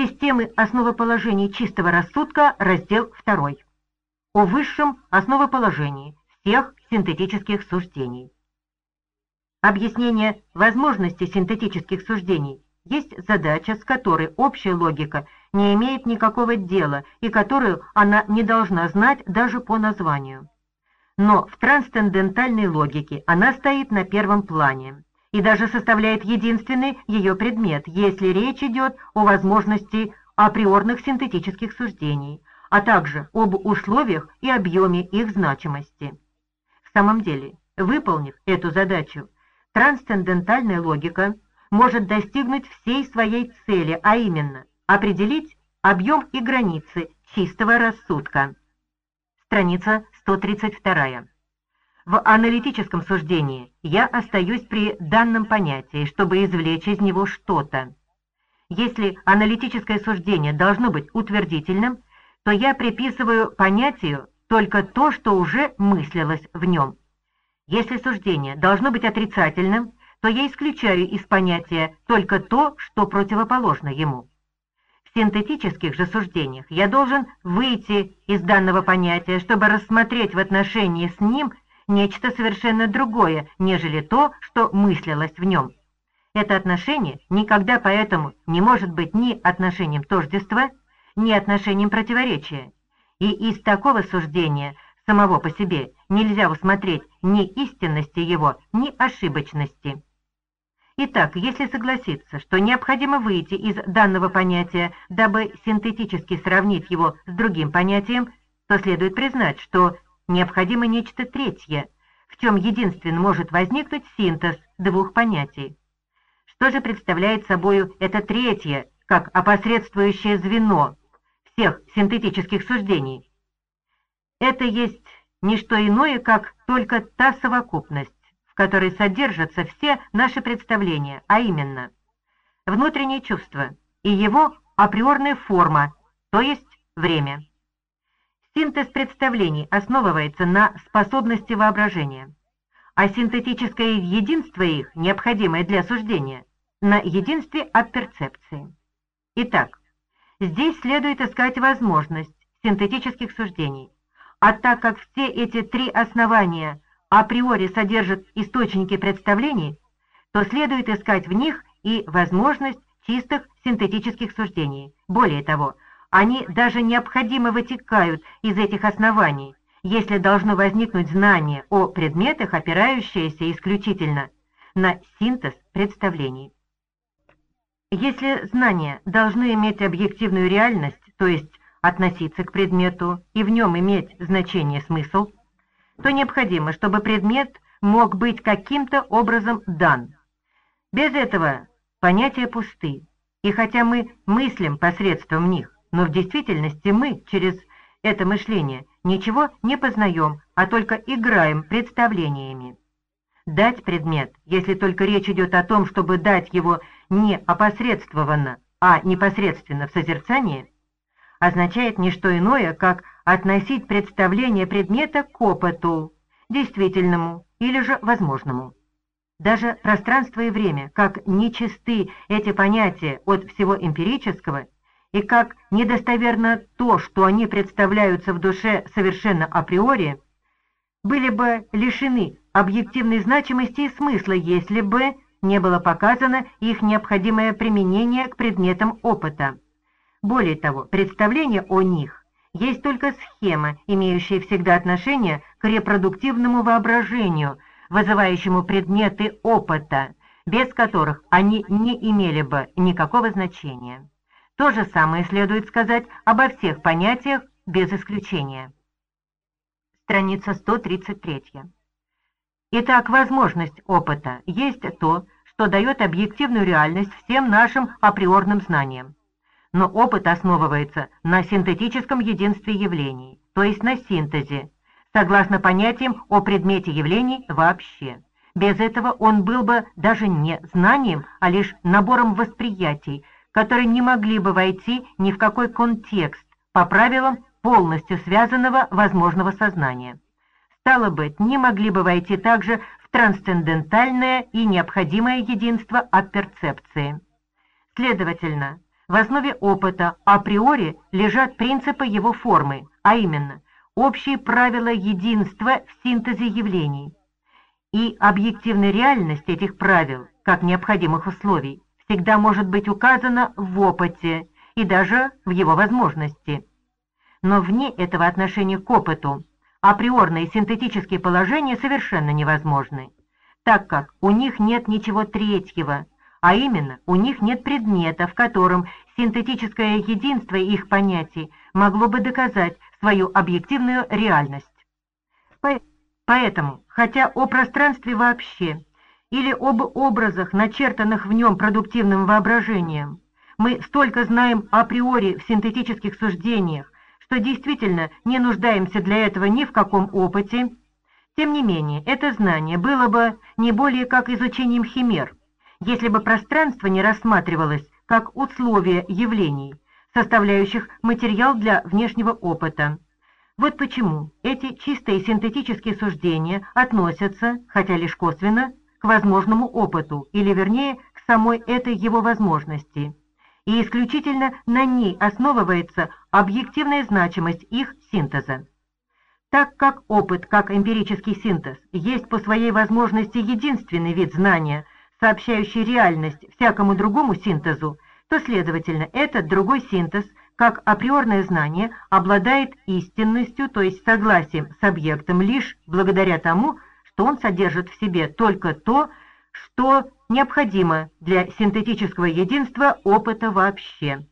Системы основоположений чистого рассудка, раздел 2. О высшем основоположении всех синтетических суждений. Объяснение возможности синтетических суждений есть задача, с которой общая логика не имеет никакого дела и которую она не должна знать даже по названию. Но в трансцендентальной логике она стоит на первом плане и даже составляет единственный ее предмет, если речь идет о возможности априорных синтетических суждений, а также об условиях и объеме их значимости. В самом деле, выполнив эту задачу, трансцендентальная логика может достигнуть всей своей цели, а именно определить объем и границы чистого рассудка. Страница 132. В аналитическом суждении я остаюсь при данном понятии, чтобы извлечь из него что-то. Если аналитическое суждение должно быть утвердительным, то я приписываю понятию только то, что уже мыслилось в нем. Если суждение должно быть отрицательным, то я исключаю из понятия только то, что противоположно ему. В синтетических же суждениях я должен выйти из данного понятия, чтобы рассмотреть в отношении с ним нечто совершенно другое, нежели то, что мыслилось в нем. Это отношение никогда поэтому не может быть ни отношением тождества, ни отношением противоречия. И из такого суждения самого по себе нельзя усмотреть ни истинности его, ни ошибочности. Итак, если согласиться, что необходимо выйти из данного понятия, дабы синтетически сравнить его с другим понятием, то следует признать, что необходимо нечто третье, в чем единственно может возникнуть синтез двух понятий. Что же представляет собою это третье, как опосредствующее звено всех синтетических суждений? Это есть не что иное, как только та совокупность, в которой содержатся все наши представления, а именно внутреннее чувство и его априорная форма, то есть время. Синтез представлений основывается на способности воображения, а синтетическое единство их, необходимое для суждения, на единстве от перцепции. Итак, здесь следует искать возможность синтетических суждений, а так как все эти три основания априори содержат источники представлений, то следует искать в них и возможность чистых синтетических суждений. Более того, они даже необходимо вытекают из этих оснований, если должно возникнуть знание о предметах, опирающееся исключительно на синтез представлений. Если знания должны иметь объективную реальность, то есть относиться к предмету и в нем иметь значение смысл, то необходимо, чтобы предмет мог быть каким-то образом дан. Без этого понятия пусты, и хотя мы мыслим посредством них, но в действительности мы через это мышление ничего не познаем, а только играем представлениями. Дать предмет, если только речь идет о том, чтобы дать его не опосредствованно, а непосредственно в созерцании, означает не что иное, как относить представление предмета к опыту, действительному или же возможному. Даже пространство и время, как нечисты эти понятия от всего эмпирического, и как недостоверно то, что они представляются в душе совершенно априори, были бы лишены объективной значимости и смысла, если бы не было показано их необходимое применение к предметам опыта. Более того, представление о них есть только схема, имеющая всегда отношение к репродуктивному воображению, вызывающему предметы опыта, без которых они не имели бы никакого значения. То же самое следует сказать обо всех понятиях без исключения. Страница 133. Итак, возможность опыта есть то, что дает объективную реальность всем нашим априорным знаниям но опыт основывается на синтетическом единстве явлений, то есть на синтезе, согласно понятиям о предмете явлений вообще. Без этого он был бы даже не знанием, а лишь набором восприятий, которые не могли бы войти ни в какой контекст по правилам полностью связанного возможного сознания. Стало быть, не могли бы войти также в трансцендентальное и необходимое единство от перцепции. Следовательно, В основе опыта априори лежат принципы его формы, а именно общие правила единства в синтезе явлений. И объективная реальность этих правил, как необходимых условий, всегда может быть указана в опыте и даже в его возможности. Но вне этого отношения к опыту априорные синтетические положения совершенно невозможны, так как у них нет ничего третьего, а именно у них нет предмета, в котором синтетическое единство их понятий могло бы доказать свою объективную реальность. Поэтому, хотя о пространстве вообще или об образах, начертанных в нем продуктивным воображением, мы столько знаем априори в синтетических суждениях, что действительно не нуждаемся для этого ни в каком опыте, тем не менее, это знание было бы не более как изучением химер, если бы пространство не рассматривалось как условие явлений, составляющих материал для внешнего опыта. Вот почему эти чистые синтетические суждения относятся, хотя лишь косвенно, к возможному опыту, или вернее, к самой этой его возможности. И исключительно на ней основывается объективная значимость их синтеза. Так как опыт, как эмпирический синтез, есть по своей возможности единственный вид знания – сообщающий реальность всякому другому синтезу, то, следовательно, этот другой синтез, как априорное знание, обладает истинностью, то есть согласием с объектом лишь благодаря тому, что он содержит в себе только то, что необходимо для синтетического единства опыта вообще.